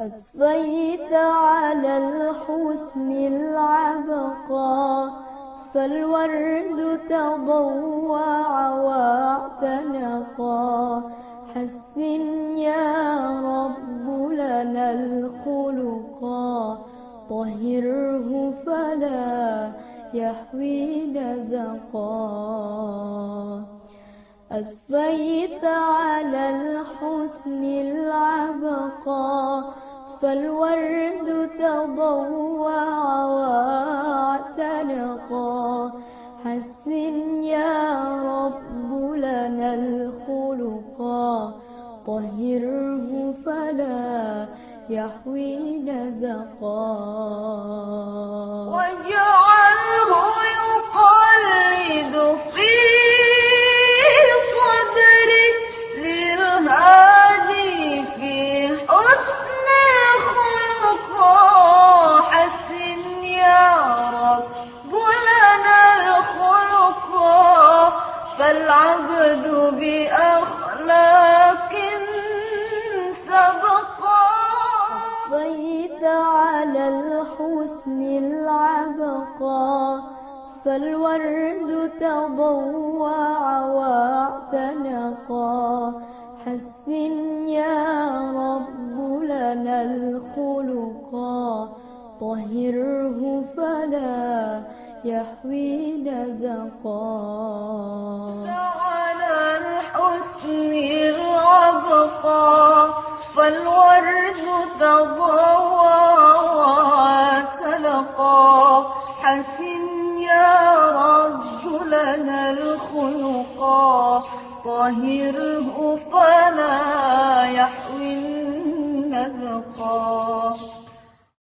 أسفيت على الحسن العبقى فالورد تضوع واعتنقا. حسن يا رب لنا الخلقا طهره فلا يحوي نزقا. أسفيت على الحسن فالورد تضوع واعتنقا حسن يا رب لنا الخلقا طهره فلا يحوي نزقا. واجعله فالعبد بأخلاق سبقا أصفيت على الحسن العبقى فالورد تضوع واعتنقا حسن يا رب لنا الخلقا طهره فلا يحوي نزقا. على الحسن الأبقى فالورد تضوى وتلقى. حسن يا رب لنا الخلقا طهره فلا يحوي النزقا.